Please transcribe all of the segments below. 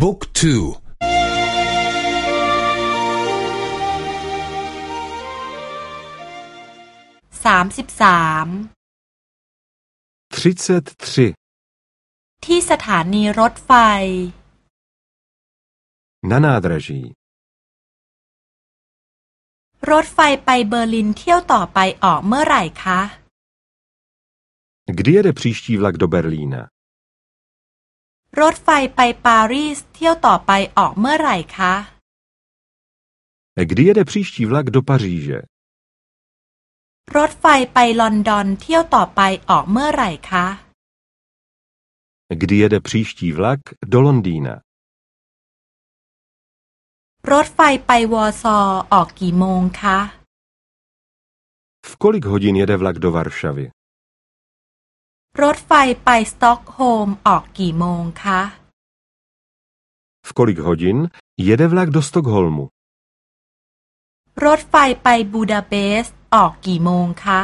บุ๊กทูสามสิบสามที่สถานีรถไฟ Na nádraží รถไฟไปเบอร์ลินเที่ยวต่อไปออกเมื่อไหร่คะ Kdy jede příští vlak do Berlína? รถไฟไปปารีสเที่ยวต่อไปออกเมื่อไหร่คะ Kdy jede příští vlak do Paříže? รถไฟไปลอนดอนเที่ยวต่อไปออกเมื่อไหร่คะ Kdy jede příští vlak do Londýna? รถไฟไปวอร์ซอออกกี่โมงคะ V kolik hodin jede vlak do Varšavy? รถไฟไปสต็อกโฮล์มออกกี่โมงคะ V kolik hodin jede vlak do Stockholmu? รถไฟไปบูดาเปสต์ออกกี่โมงคะ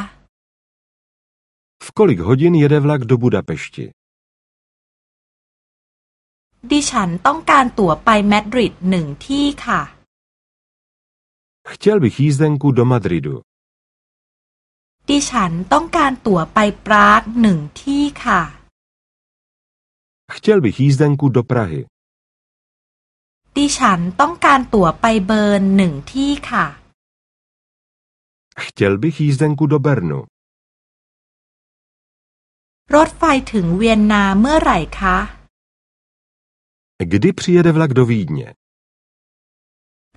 V kolik hodin jede vlak do Budapešti? ดิฉันต้องการตั๋วไปมาดริดหนึ่งที่ค่ะ Chtěl bych jízdenku do Madridu. ดิฉันต้องการตั๋วไปปรากหนึ่งที่ค่ะ Chtěl bych jízdenku do Prahy. ดิฉันต้องการตั๋วไปเบิร์นหนึ่งที่ค่ะ Chtěl bych jízdenku do Bernu. รถไฟถึงเวียนนาเมื่อไหร่คะ Kdy přijede vlak do Vídně?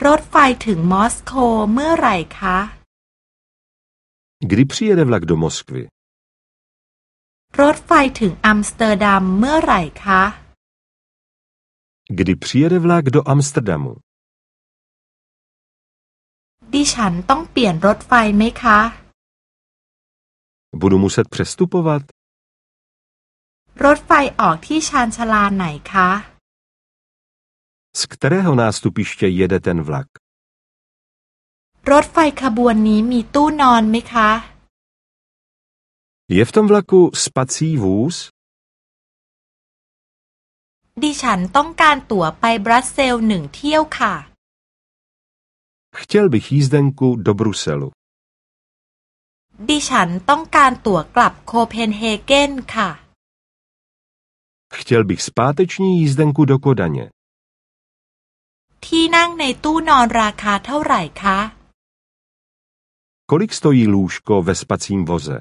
รถไฟถึงมอสโกเมื่อไหร่คะ Kdy přijede vlak do Moskvy? รถไฟถึงอัมสเตอร์ดัมเมื่อไหร่คะ Kdy přijede vlak do Amsterdamu? ดิฉันต้องเปลี่ยนรถไฟไหมคะ Budu muset přestupovat? รถไฟออกที่ชานชาลาไหนคะ Z kterého nástupiště jede ten vlak? รถไฟขบวนนี้มีตู้นอนไหมคะ Je v tom vlaku spací vůz? ดิฉันต้องการตั๋วไปบรัสเซลหนึ่งเที่ยวค่ะ Chtěl bych jízdenku do Bruselu. ดิฉันต้องการตั๋วกลับโคเพนเฮเกนค่ะ Chtěl bych zpáteční jízdenku do Kodaně. ที่นั่งในตู้นอนราคาเท่าไหร่คะ Kolik stojí lůžko ve spacím voze?